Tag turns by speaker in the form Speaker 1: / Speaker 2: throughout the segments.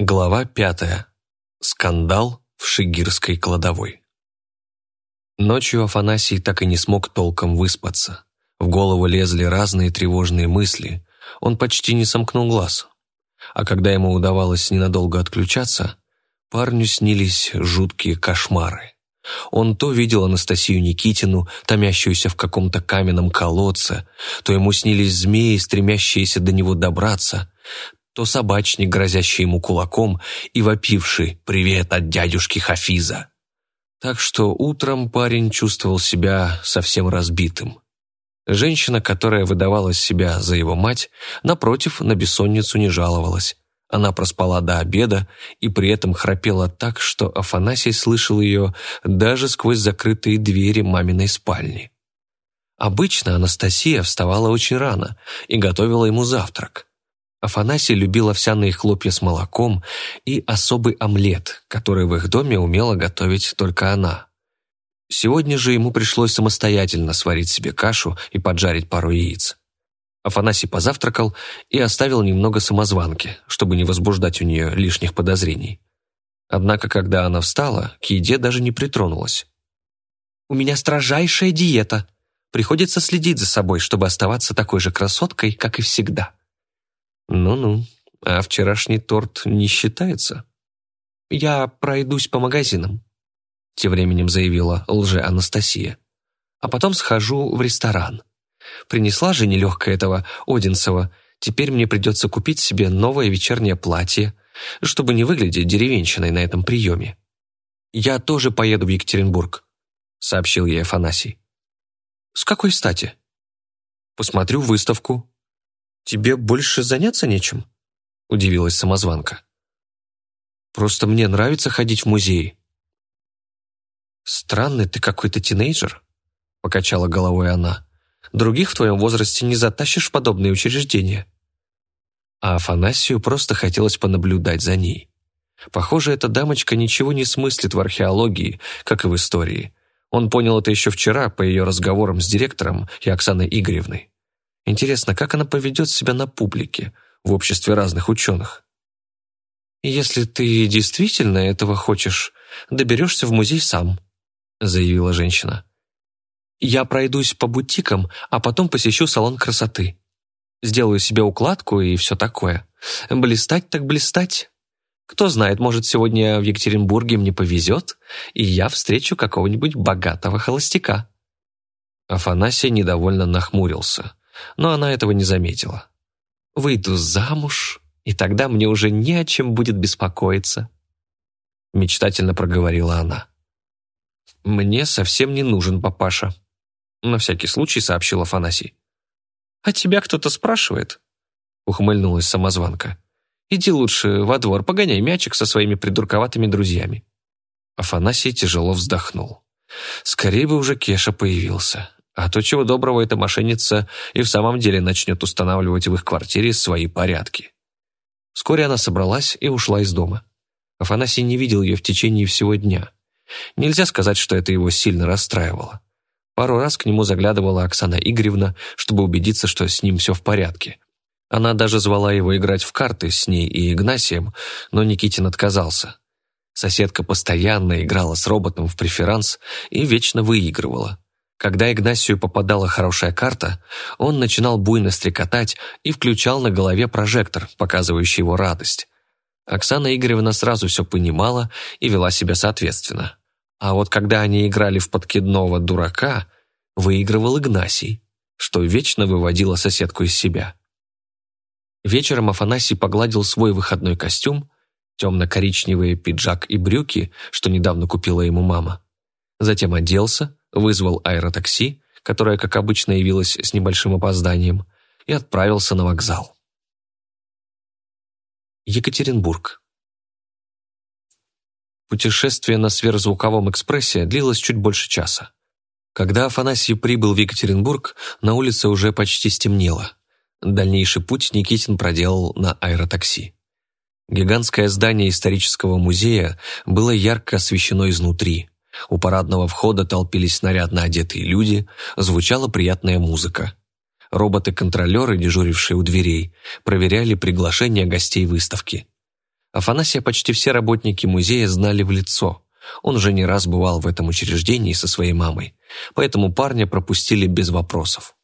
Speaker 1: Глава пятая. Скандал в Шигирской кладовой. Ночью Афанасий так и не смог толком выспаться. В голову лезли разные тревожные мысли. Он почти не сомкнул глаз. А когда ему удавалось ненадолго отключаться, парню снились жуткие кошмары. Он то видел Анастасию Никитину, томящуюся в каком-то каменном колодце, то ему снились змеи, стремящиеся до него добраться, то собачник, грозящий ему кулаком и вопивший «Привет от дядюшки Хафиза». Так что утром парень чувствовал себя совсем разбитым. Женщина, которая выдавала себя за его мать, напротив, на бессонницу не жаловалась. Она проспала до обеда и при этом храпела так, что Афанасий слышал ее даже сквозь закрытые двери маминой спальни. Обычно Анастасия вставала очень рано и готовила ему завтрак. Афанасий любил овсяные хлопья с молоком и особый омлет, который в их доме умела готовить только она. Сегодня же ему пришлось самостоятельно сварить себе кашу и поджарить пару яиц. Афанасий позавтракал и оставил немного самозванки, чтобы не возбуждать у нее лишних подозрений. Однако, когда она встала, к еде даже не притронулась. «У меня строжайшая диета. Приходится следить за собой, чтобы оставаться такой же красоткой, как и всегда», «Ну-ну, а вчерашний торт не считается?» «Я пройдусь по магазинам», — тем временем заявила лже-Анастасия. «А потом схожу в ресторан. Принесла же нелегкая этого Одинцева. Теперь мне придется купить себе новое вечернее платье, чтобы не выглядеть деревенщиной на этом приеме. Я тоже поеду в Екатеринбург», — сообщил ей Афанасий. «С какой стати?» «Посмотрю выставку», «Тебе больше заняться нечем?» – удивилась самозванка. «Просто мне нравится ходить в музей». «Странный ты какой-то тинейджер», – покачала головой она. «Других в твоем возрасте не затащишь в подобные учреждения». А Афанасию просто хотелось понаблюдать за ней. Похоже, эта дамочка ничего не смыслит в археологии, как и в истории. Он понял это еще вчера по ее разговорам с директором и Оксаной Игоревной. Интересно, как она поведет себя на публике, в обществе разных ученых? «Если ты действительно этого хочешь, доберешься в музей сам», заявила женщина. «Я пройдусь по бутикам, а потом посещу салон красоты. Сделаю себе укладку и все такое. Блистать так блистать. Кто знает, может, сегодня в Екатеринбурге мне повезет, и я встречу какого-нибудь богатого холостяка». Афанасий недовольно нахмурился но она этого не заметила. «Выйду замуж, и тогда мне уже не о чем будет беспокоиться», мечтательно проговорила она. «Мне совсем не нужен папаша», на всякий случай сообщил Афанасий. «А тебя кто-то спрашивает?» ухмыльнулась самозванка. «Иди лучше во двор, погоняй мячик со своими придурковатыми друзьями». Афанасий тяжело вздохнул. Скорее бы уже Кеша появился. А то чего доброго эта мошенница и в самом деле начнет устанавливать в их квартире свои порядки. Вскоре она собралась и ушла из дома. Афанасий не видел ее в течение всего дня. Нельзя сказать, что это его сильно расстраивало. Пару раз к нему заглядывала Оксана Игоревна, чтобы убедиться, что с ним все в порядке. Она даже звала его играть в карты с ней и Игнасием, но Никитин отказался. Соседка постоянно играла с роботом в преферанс и вечно выигрывала. Когда Игнасию попадала хорошая карта, он начинал буйно стрекотать и включал на голове прожектор, показывающий его радость. Оксана Игоревна сразу все понимала и вела себя соответственно. А вот когда они играли в подкидного дурака, выигрывал Игнасий, что вечно выводило соседку из себя. Вечером Афанасий погладил свой выходной костюм, темно-коричневые пиджак и брюки, что недавно купила ему мама. Затем оделся, вызвал аэротакси, которое, как обычно, явилось с небольшим опозданием, и отправился на вокзал. Екатеринбург. Путешествие на сверхзвуковом экспрессе длилось чуть больше часа. Когда Афанасий прибыл в Екатеринбург, на улице уже почти стемнело. Дальнейший путь Никитин проделал на аэротакси. Гигантское здание исторического музея было ярко освещено изнутри. У парадного входа толпились нарядно одетые люди, звучала приятная музыка. Роботы-контролеры, дежурившие у дверей, проверяли приглашение гостей выставки. Афанасия почти все работники музея знали в лицо. Он уже не раз бывал в этом учреждении со своей мамой, поэтому парня пропустили без вопросов.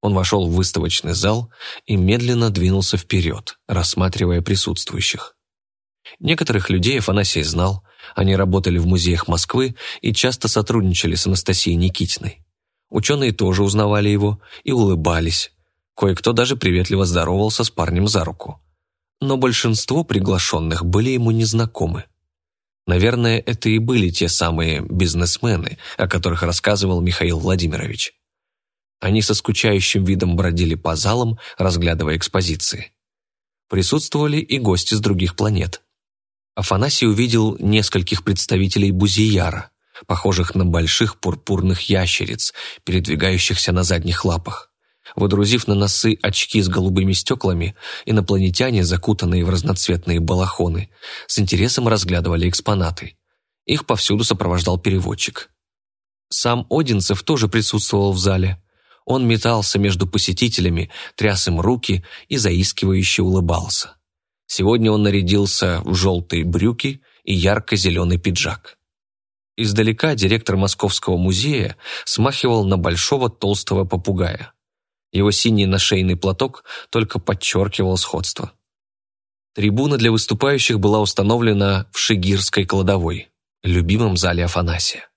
Speaker 1: Он вошел в выставочный зал и медленно двинулся вперед, рассматривая присутствующих. Некоторых людей Афанасий знал, они работали в музеях Москвы и часто сотрудничали с Анастасией Никитиной. Ученые тоже узнавали его и улыбались. Кое-кто даже приветливо здоровался с парнем за руку. Но большинство приглашенных были ему незнакомы. Наверное, это и были те самые бизнесмены, о которых рассказывал Михаил Владимирович. Они со скучающим видом бродили по залам, разглядывая экспозиции. Присутствовали и гости с других планет. Афанасий увидел нескольких представителей Бузияра, похожих на больших пурпурных ящериц, передвигающихся на задних лапах. Водрузив на носы очки с голубыми стеклами, инопланетяне, закутанные в разноцветные балахоны, с интересом разглядывали экспонаты. Их повсюду сопровождал переводчик. Сам Одинцев тоже присутствовал в зале. Он метался между посетителями, тряс им руки и заискивающе улыбался. Сегодня он нарядился в желтые брюки и ярко-зеленый пиджак. Издалека директор Московского музея смахивал на большого толстого попугая. Его синий нашейный платок только подчеркивал сходство. Трибуна для выступающих была установлена в Шигирской кладовой, любимом зале Афанасия.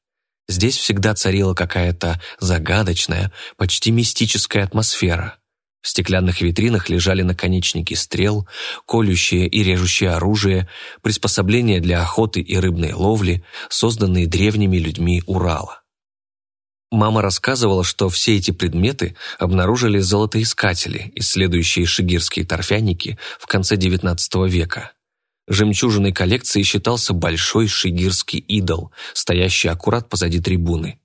Speaker 1: Здесь всегда царила какая-то загадочная, почти мистическая атмосфера. В стеклянных витринах лежали наконечники стрел, колющее и режущее оружие, приспособления для охоты и рыбной ловли, созданные древними людьми Урала. Мама рассказывала, что все эти предметы обнаружили золотоискатели, исследующие шигирские торфяники в конце XIX века. Жемчужиной коллекции считался большой шигирский идол, стоящий аккурат позади трибуны.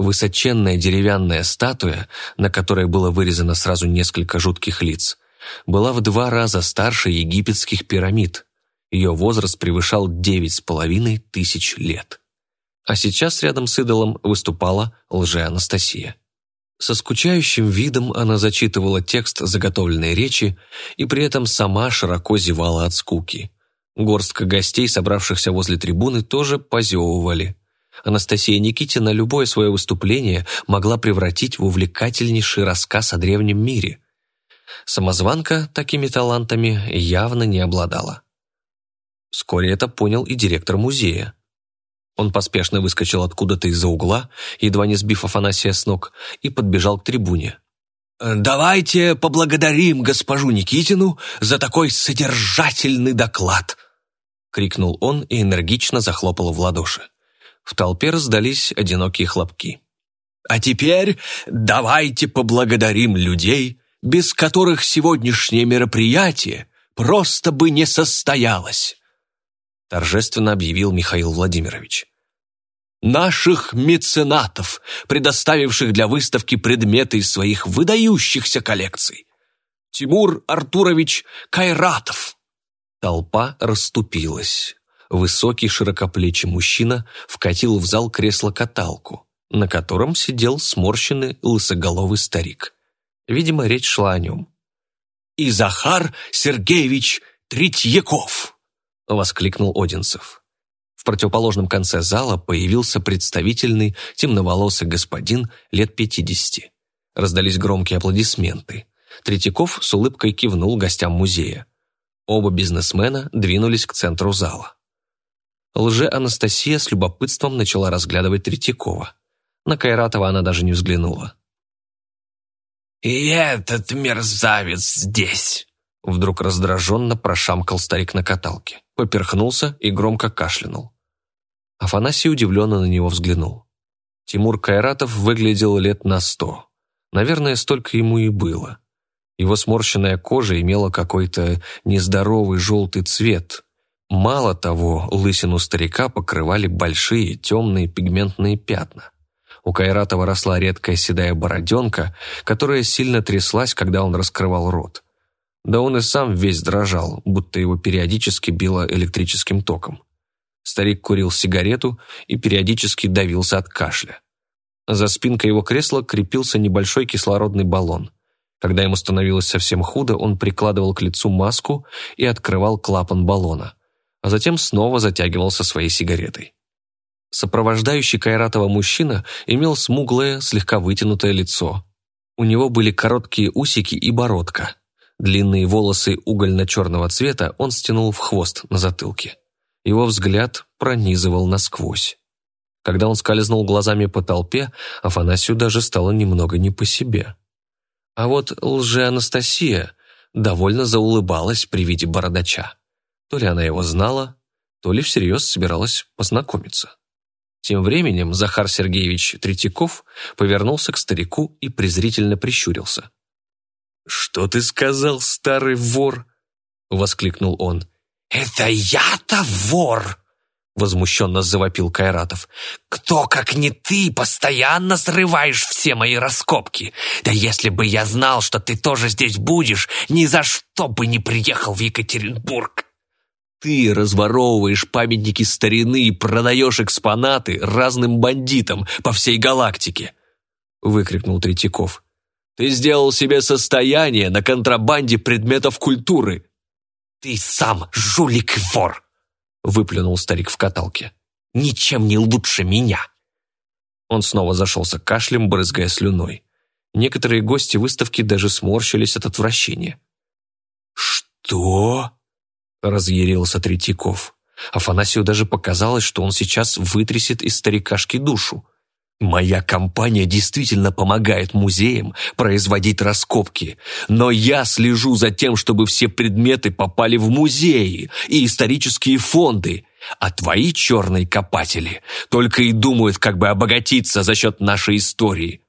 Speaker 1: Высоченная деревянная статуя, на которой было вырезано сразу несколько жутких лиц, была в два раза старше египетских пирамид. Ее возраст превышал девять с половиной тысяч лет. А сейчас рядом с идолом выступала лже-Анастасия. Со скучающим видом она зачитывала текст заготовленной речи и при этом сама широко зевала от скуки. Горстка гостей, собравшихся возле трибуны, тоже позевывали. Анастасия Никитина любое свое выступление могла превратить в увлекательнейший рассказ о древнем мире. Самозванка такими талантами явно не обладала. Вскоре это понял и директор музея. Он поспешно выскочил откуда-то из-за угла, едва не сбив Афанасия с ног, и подбежал к трибуне. «Давайте поблагодарим госпожу Никитину за такой содержательный доклад!» — крикнул он и энергично захлопал в ладоши. В толпе раздались одинокие хлопки. «А теперь давайте поблагодарим людей, без которых сегодняшнее мероприятие просто бы не состоялось!» торжественно объявил Михаил Владимирович наших меценатов, предоставивших для выставки предметы из своих выдающихся коллекций. Тимур Артурович Кайратов. Толпа расступилась. Высокий широкоплечий мужчина вкатил в зал кресло-каталку, на котором сидел сморщенный лысоголовый старик. Видимо, речь шла о нем. «И Захар Сергеевич Третьяков!» — воскликнул Одинцев. В противоположном конце зала появился представительный темноволосый господин лет пятидесяти. Раздались громкие аплодисменты. Третьяков с улыбкой кивнул гостям музея. Оба бизнесмена двинулись к центру зала. Лже-Анастасия с любопытством начала разглядывать Третьякова. На Кайратова она даже не взглянула. «И этот мерзавец здесь!» Вдруг раздраженно прошамкал старик на каталке, поперхнулся и громко кашлянул. Афанасий удивленно на него взглянул. Тимур Кайратов выглядел лет на сто. Наверное, столько ему и было. Его сморщенная кожа имела какой-то нездоровый желтый цвет. Мало того, лысину старика покрывали большие темные пигментные пятна. У Кайратова росла редкая седая бороденка, которая сильно тряслась, когда он раскрывал рот. Да он и сам весь дрожал, будто его периодически било электрическим током. Старик курил сигарету и периодически давился от кашля. За спинкой его кресла крепился небольшой кислородный баллон. Когда ему становилось совсем худо, он прикладывал к лицу маску и открывал клапан баллона. А затем снова затягивался своей сигаретой. Сопровождающий Кайратова мужчина имел смуглое, слегка вытянутое лицо. У него были короткие усики и бородка. Длинные волосы угольно-черного цвета он стянул в хвост на затылке. Его взгляд пронизывал насквозь. Когда он скользнул глазами по толпе, Афанасию даже стало немного не по себе. А вот лже-Анастасия довольно заулыбалась при виде бородача. То ли она его знала, то ли всерьез собиралась познакомиться. Тем временем Захар Сергеевич Третьяков повернулся к старику и презрительно прищурился. «Что ты сказал, старый вор?» — воскликнул он.
Speaker 2: «Это я-то вор!» — возмущенно завопил Кайратов. «Кто, как не ты, постоянно срываешь все мои раскопки? Да если бы я знал, что ты тоже здесь будешь, ни за что бы не приехал в Екатеринбург!»
Speaker 1: Ты разворовываешь памятники старины и продаешь экспонаты разным бандитам по всей галактике!» — выкрикнул Третьяков. «Ты сделал себе состояние на контрабанде предметов культуры!»
Speaker 2: «Ты сам жулик и вор!» — выплюнул старик в каталке. «Ничем не лучше меня!»
Speaker 1: Он снова зашелся кашлем, брызгая слюной. Некоторые гости выставки даже сморщились от отвращения.
Speaker 2: «Что?»
Speaker 1: – разъярился Третьяков. Афанасию даже показалось, что он сейчас вытрясет из старикашки душу. «Моя компания действительно помогает музеям производить раскопки, но я слежу за тем, чтобы все предметы попали в музеи и исторические фонды, а твои черные копатели только и думают, как бы обогатиться за счет нашей истории».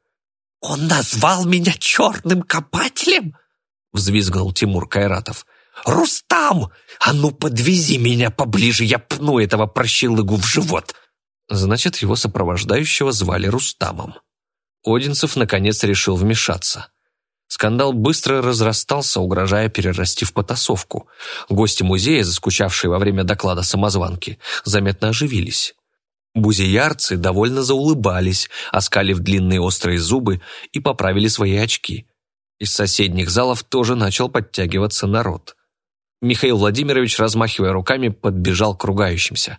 Speaker 2: «Он назвал меня черным копателем?» – взвизгнул Тимур Кайратов. «Рустам! А ну подвези меня поближе, я пну этого прощелыгу в живот!»
Speaker 1: Значит, его сопровождающего звали Рустамом. Одинцев, наконец, решил вмешаться. Скандал быстро разрастался, угрожая перерасти в потасовку. Гости музея, заскучавшие во время доклада самозванки, заметно оживились. Бузиярцы довольно заулыбались, оскалив длинные острые зубы и поправили свои очки. Из соседних залов тоже начал подтягиваться народ. Михаил Владимирович, размахивая руками, подбежал к ругающимся.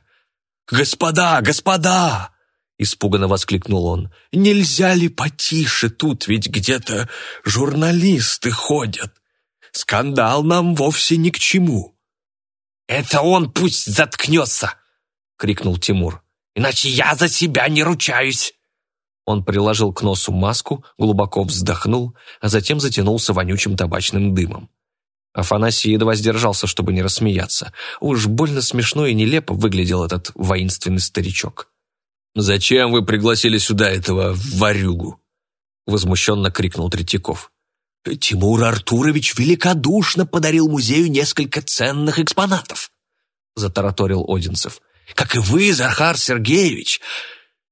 Speaker 2: «Господа, господа!» – испуганно воскликнул он. «Нельзя ли потише? Тут ведь где-то журналисты ходят. Скандал нам вовсе ни к чему». «Это он пусть заткнется!» – крикнул Тимур. «Иначе я за себя не ручаюсь!»
Speaker 1: Он приложил к носу маску, глубоко вздохнул, а затем затянулся вонючим табачным дымом. Афанасий едва сдержался, чтобы не рассмеяться. Уж больно смешно и нелепо выглядел этот воинственный старичок. «Зачем вы пригласили сюда этого варюгу?» Возмущенно крикнул Третьяков.
Speaker 2: «Тимур Артурович великодушно подарил музею несколько ценных экспонатов», затараторил Одинцев. «Как и вы, Захар Сергеевич,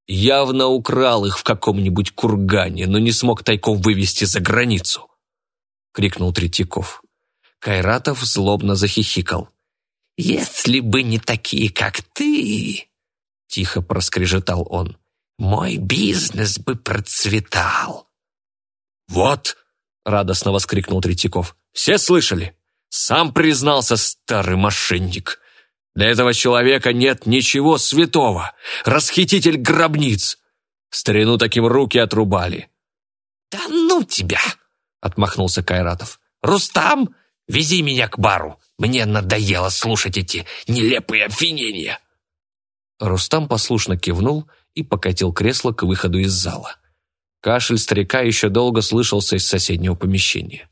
Speaker 1: явно украл их в каком-нибудь кургане, но не смог тайком вывести за границу», крикнул Третьяков.
Speaker 2: Кайратов злобно захихикал. «Если бы не такие, как ты!» Тихо проскрежетал он. «Мой бизнес бы процветал!»
Speaker 1: «Вот!» — радостно воскликнул Третьяков. «Все слышали? Сам признался старый мошенник. Для этого человека нет ничего святого. Расхититель гробниц. Старину таким руки отрубали».
Speaker 2: «Да ну тебя!» — отмахнулся Кайратов. «Рустам, Вези меня к бару. Мне надоело слушать эти нелепые обвинения».
Speaker 1: Рустам послушно кивнул и покатил кресло к выходу из зала. Кашель старика еще долго слышался из соседнего помещения.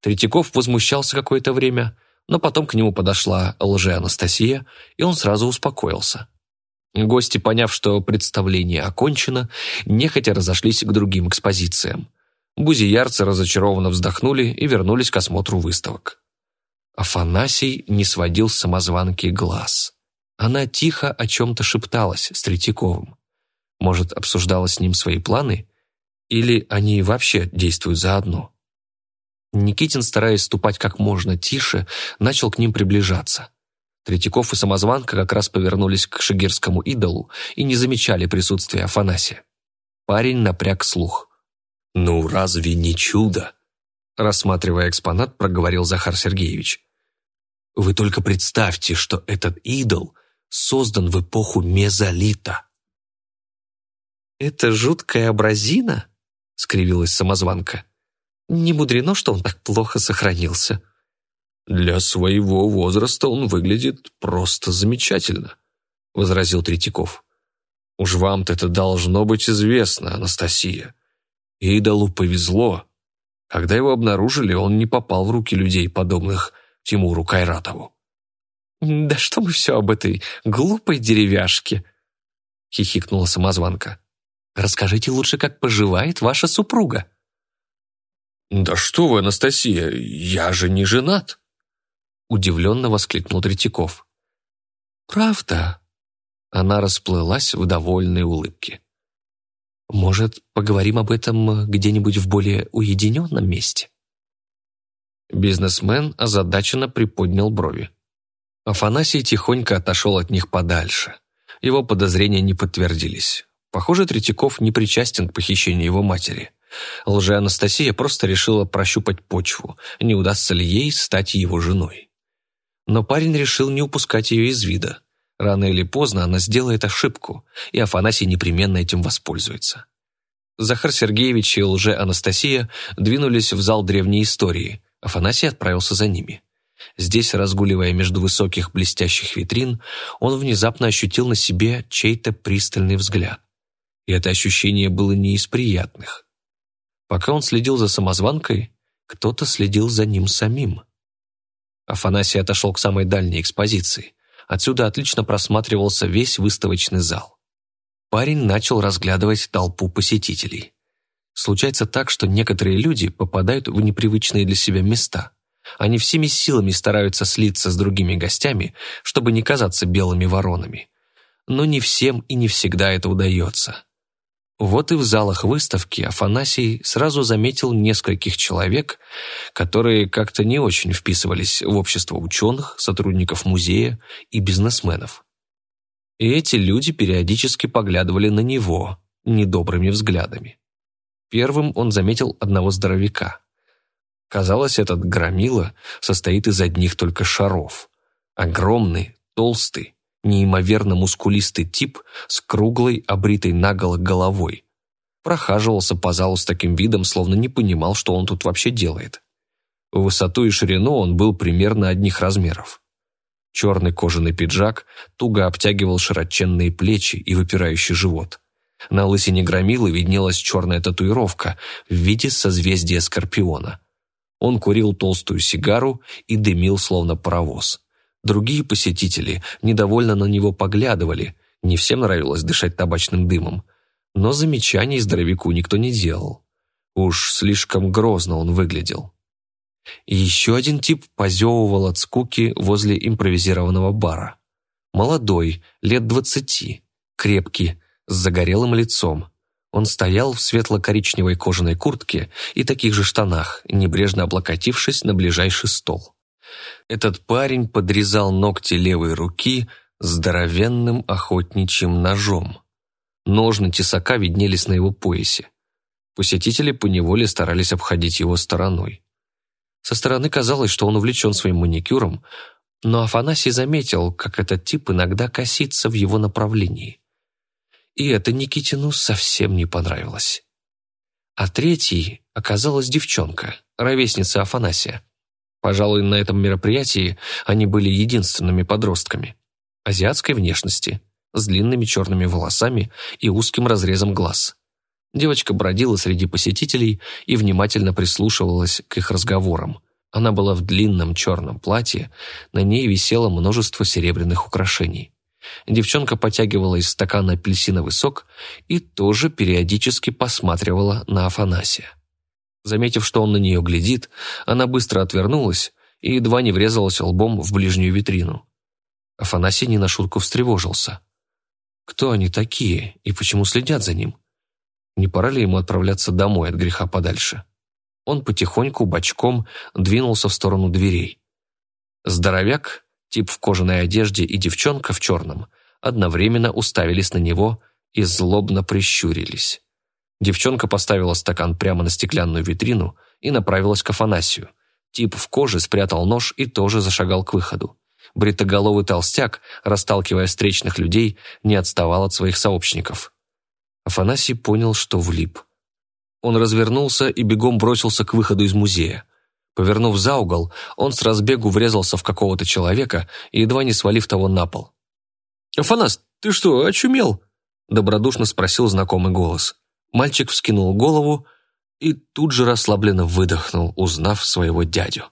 Speaker 1: Третьяков возмущался какое-то время, но потом к нему подошла лже-Анастасия, и он сразу успокоился. Гости, поняв, что представление окончено, нехотя разошлись к другим экспозициям. Бузиярцы разочарованно вздохнули и вернулись к осмотру выставок. Афанасий не сводил с самозванки глаз. Она тихо о чем-то шепталась с Третьяковым. Может, обсуждала с ним свои планы? Или они вообще действуют заодно? Никитин, стараясь ступать как можно тише, начал к ним приближаться. Третьяков и самозванка как раз повернулись к шигирскому идолу и не замечали присутствия Афанасия. Парень напряг слух. «Ну, разве не чудо?» Рассматривая экспонат, проговорил Захар Сергеевич.
Speaker 2: Вы только представьте, что этот идол создан в эпоху мезолита.
Speaker 1: «Это жуткая абразина?» — скривилась самозванка. «Не мудрено, что он так плохо сохранился».
Speaker 2: «Для своего возраста он выглядит просто замечательно», — возразил Третьяков. «Уж вам-то это должно быть известно, Анастасия. Идолу повезло. Когда его обнаружили, он не попал в руки людей, подобных Тимуру Кайратову».
Speaker 1: «Да что мы все об этой глупой деревяшке?» — хихикнула самозванка. «Расскажите лучше, как поживает ваша супруга».
Speaker 2: «Да что вы, Анастасия, я же не женат!» Удивленно воскликнул Третьяков.
Speaker 1: «Правда?» Она расплылась в довольной улыбке. «Может, поговорим об этом где-нибудь в более уединенном месте?» Бизнесмен озадаченно приподнял брови. Афанасий тихонько отошел от них подальше. Его подозрения не подтвердились. Похоже, Третьяков не причастен к похищению его матери. Лже-Анастасия просто решила прощупать почву, не удастся ли ей стать его женой. Но парень решил не упускать ее из вида. Рано или поздно она сделает ошибку, и Афанасий непременно этим воспользуется. Захар Сергеевич и лже-Анастасия двинулись в зал древней истории. Афанасий отправился за ними. Здесь, разгуливая между высоких блестящих витрин, он внезапно ощутил на себе чей-то пристальный взгляд. И это ощущение было не из приятных. Пока он следил за самозванкой, кто-то следил за ним самим. Афанасий отошел к самой дальней экспозиции. Отсюда отлично просматривался весь выставочный зал. Парень начал разглядывать толпу посетителей. Случается так, что некоторые люди попадают в непривычные для себя места – они всеми силами стараются слиться с другими гостями, чтобы не казаться белыми воронами. Но не всем и не всегда это удается. Вот и в залах выставки Афанасий сразу заметил нескольких человек, которые как-то не очень вписывались в общество ученых, сотрудников музея и бизнесменов. И эти люди периодически поглядывали на него недобрыми взглядами. Первым он заметил одного здоровяка. Казалось, этот громила состоит из одних только шаров. Огромный, толстый, неимоверно мускулистый тип с круглой, обритой наголо головой. Прохаживался по залу с таким видом, словно не понимал, что он тут вообще делает. В высоту и ширину он был примерно одних размеров. Черный кожаный пиджак туго обтягивал широченные плечи и выпирающий живот. На лысине громилы виднелась черная татуировка в виде созвездия Скорпиона – он курил толстую сигару и дымил, словно паровоз. Другие посетители недовольно на него поглядывали, не всем нравилось дышать табачным дымом. Но замечаний здоровяку никто не делал. Уж слишком грозно он выглядел. Еще один тип позевывал от скуки возле импровизированного бара. Молодой, лет двадцати, крепкий, с загорелым лицом. Он стоял в светло-коричневой кожаной куртке и таких же штанах, небрежно облокотившись на ближайший стол. Этот парень подрезал ногти левой руки здоровенным охотничьим ножом. Ножны тесака виднелись на его поясе. Посетители поневоле старались обходить его стороной. Со стороны казалось, что он увлечен своим маникюром, но Афанасий заметил, как этот тип иногда косится в его направлении и это Никитину совсем не понравилось. А третьей оказалась девчонка, ровесница Афанасия. Пожалуй, на этом мероприятии они были единственными подростками. Азиатской внешности, с длинными черными волосами и узким разрезом глаз. Девочка бродила среди посетителей и внимательно прислушивалась к их разговорам. Она была в длинном черном платье, на ней висело множество серебряных украшений. Девчонка потягивала из стакана апельсиновый сок и тоже периодически посматривала на Афанасия. Заметив, что он на нее глядит, она быстро отвернулась и едва не врезалась лбом в ближнюю витрину. Афанасий не на шутку встревожился. Кто они такие и почему следят за ним? Не пора ли ему отправляться домой от греха подальше? Он потихоньку, бочком, двинулся в сторону дверей. Здоровяк, Тип в кожаной одежде и девчонка в черном одновременно уставились на него и злобно прищурились. Девчонка поставила стакан прямо на стеклянную витрину и направилась к Афанасию. Тип в коже спрятал нож и тоже зашагал к выходу. Бритоголовый толстяк, расталкивая встречных людей, не отставал от своих сообщников. Афанасий понял, что влип. Он развернулся и бегом бросился к выходу из музея. Повернув за угол, он с разбегу врезался в какого-то человека, едва не свалив того на пол. «Афанас, ты что, очумел?» – добродушно спросил знакомый голос. Мальчик вскинул голову и тут же расслабленно выдохнул, узнав своего дядю.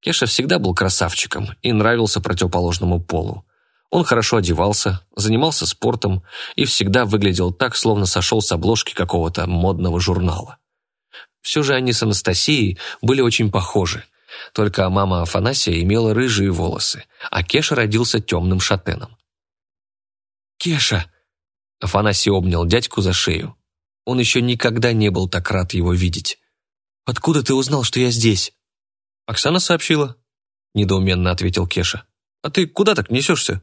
Speaker 1: Кеша всегда был красавчиком и нравился противоположному полу. Он хорошо одевался, занимался спортом и всегда выглядел так, словно сошел с обложки какого-то модного журнала. Все же они с Анастасией были очень похожи, только мама Афанасия имела рыжие волосы, а Кеша родился темным шатеном. «Кеша!» – Афанасий обнял дядьку за шею. Он еще никогда не был так рад его видеть. «Откуда ты узнал, что я здесь?» «Оксана сообщила», – недоуменно ответил Кеша. «А ты куда так несешься?»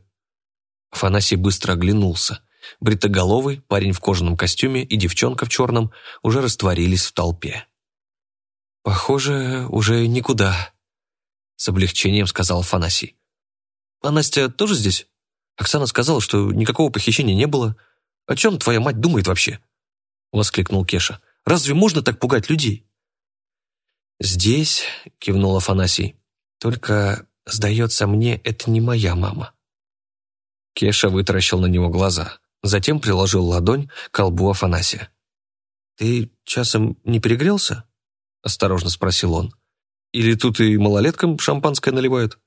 Speaker 1: Афанасий быстро оглянулся. Бритоголовый, парень в кожаном костюме и девчонка в черном уже растворились в толпе. «Похоже, уже никуда», — с облегчением сказал Афанасий. «А Настя тоже здесь? Оксана сказала, что никакого похищения не было. О чем твоя мать думает вообще?» Воскликнул Кеша. «Разве можно так пугать людей?» «Здесь», — кивнул Афанасий, — «только, сдается мне, это не моя мама». Кеша вытаращил на него глаза, затем приложил ладонь к колбу Афанасия. «Ты часом не перегрелся?» — осторожно спросил он. «Или тут и малолеткам шампанское наливают?»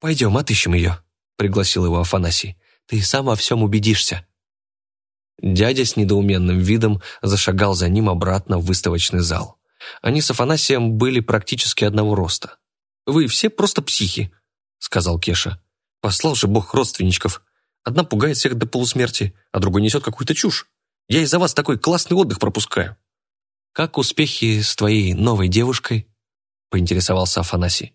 Speaker 1: «Пойдем, отыщем ее», — пригласил его Афанасий. «Ты сам во всем убедишься». Дядя с недоуменным видом зашагал за ним обратно в выставочный зал. Они с Афанасием были практически одного роста. «Вы все просто психи», — сказал Кеша. «Послал же бог родственничков. Одна пугает всех до полусмерти, а другой несет какую-то чушь. Я из-за вас такой классный отдых пропускаю». «Как успехи с твоей новой девушкой?» — поинтересовался Афанасий.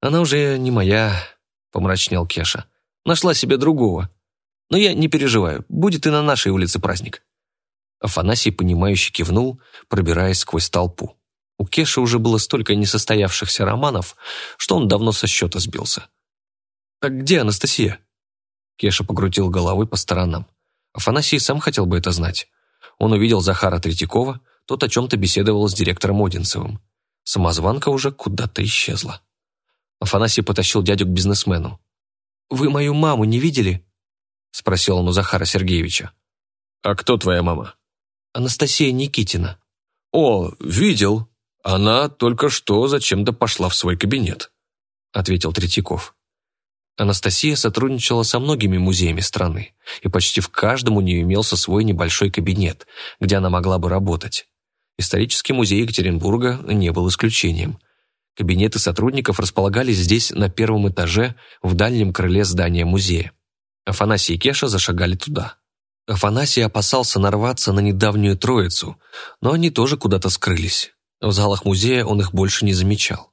Speaker 1: «Она уже не моя», — помрачнел Кеша. «Нашла себе другого. Но я не переживаю, будет и на нашей улице праздник». Афанасий, понимающе кивнул, пробираясь сквозь толпу. У Кеши уже было столько несостоявшихся романов, что он давно со счета сбился. «Так где Анастасия?» Кеша покрутил головой по сторонам. Афанасий сам хотел бы это знать. Он увидел Захара Третьякова, тот о чем-то беседовал с директором Одинцевым. Самозванка уже куда-то исчезла. Афанасий потащил дядю к бизнесмену. «Вы мою маму не видели?» — спросил он у Захара Сергеевича. «А кто твоя мама?» «Анастасия Никитина». «О, видел. Она только что зачем-то пошла в свой кабинет», — ответил Третьяков. Анастасия сотрудничала со многими музеями страны, и почти в каждом у нее имелся свой небольшой кабинет, где она могла бы работать. Исторический музей Екатеринбурга не был исключением. Кабинеты сотрудников располагались здесь на первом этаже в дальнем крыле здания музея. Афанасий и Кеша зашагали туда. Афанасий опасался нарваться на недавнюю троицу, но они тоже куда-то скрылись. В залах музея он их больше не замечал.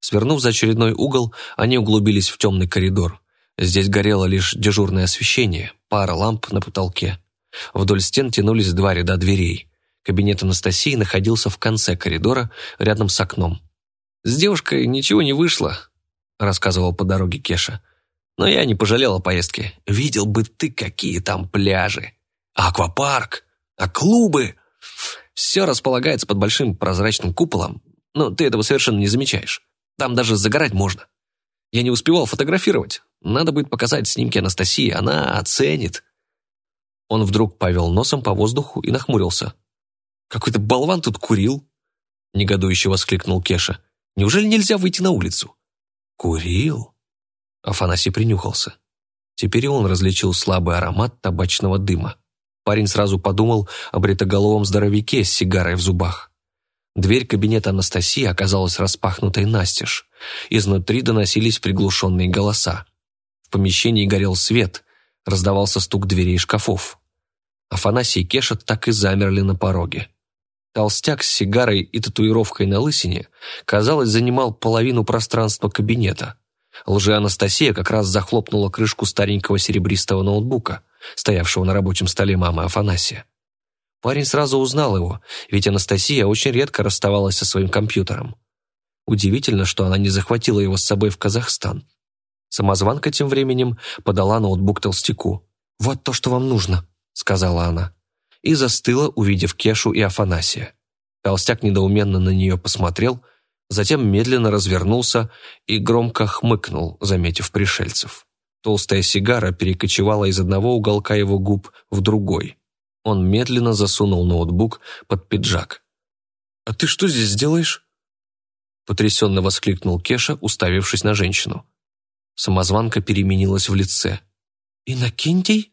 Speaker 1: Свернув за очередной угол, они углубились в темный коридор. Здесь горело лишь дежурное освещение, пара ламп на потолке. Вдоль стен тянулись два ряда дверей. Кабинет Анастасии находился в конце коридора, рядом с окном. «С девушкой ничего не вышло», — рассказывал по дороге Кеша. Но я не пожалел о поездке. Видел бы ты, какие там пляжи. аквапарк, а клубы. Все располагается под большим прозрачным куполом, но ты этого совершенно не замечаешь. Там даже загорать можно. Я не успевал фотографировать. Надо будет показать снимки Анастасии, она оценит. Он вдруг повел носом по воздуху и нахмурился. «Какой-то болван тут курил!» Негодующе воскликнул Кеша. «Неужели нельзя выйти на улицу?» «Курил?» Афанасий принюхался. Теперь он различил слабый аромат табачного дыма. Парень сразу подумал о бритоголовом здоровяке с сигарой в зубах. Дверь кабинета Анастасии оказалась распахнутой настежь. Изнутри доносились приглушенные голоса. В помещении горел свет, раздавался стук дверей и шкафов. Афанасий и Кеша так и замерли на пороге. Толстяк с сигарой и татуировкой на лысине, казалось, занимал половину пространства кабинета. Лжи-Анастасия как раз захлопнула крышку старенького серебристого ноутбука, стоявшего на рабочем столе мамы Афанасия. Парень сразу узнал его, ведь Анастасия очень редко расставалась со своим компьютером. Удивительно, что она не захватила его с собой в Казахстан. Самозванка тем временем подала ноутбук толстяку. «Вот то, что вам нужно», — сказала она. И застыла, увидев Кешу и Афанасия. Толстяк недоуменно на нее посмотрел, затем медленно развернулся и громко хмыкнул, заметив пришельцев. Толстая сигара перекочевала из одного уголка его губ в другой. Он медленно засунул ноутбук под пиджак. «А ты что здесь делаешь?» Потрясенно воскликнул Кеша, уставившись на женщину. Самозванка переменилась в лице. «Иннокентий?»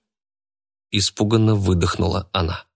Speaker 1: Испуганно выдохнула она.